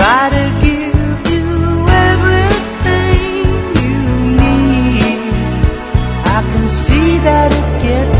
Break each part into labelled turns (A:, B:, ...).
A: Try to give you everything you need. I can see that it gets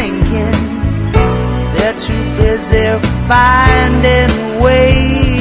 A: thinking. They're too busy finding ways,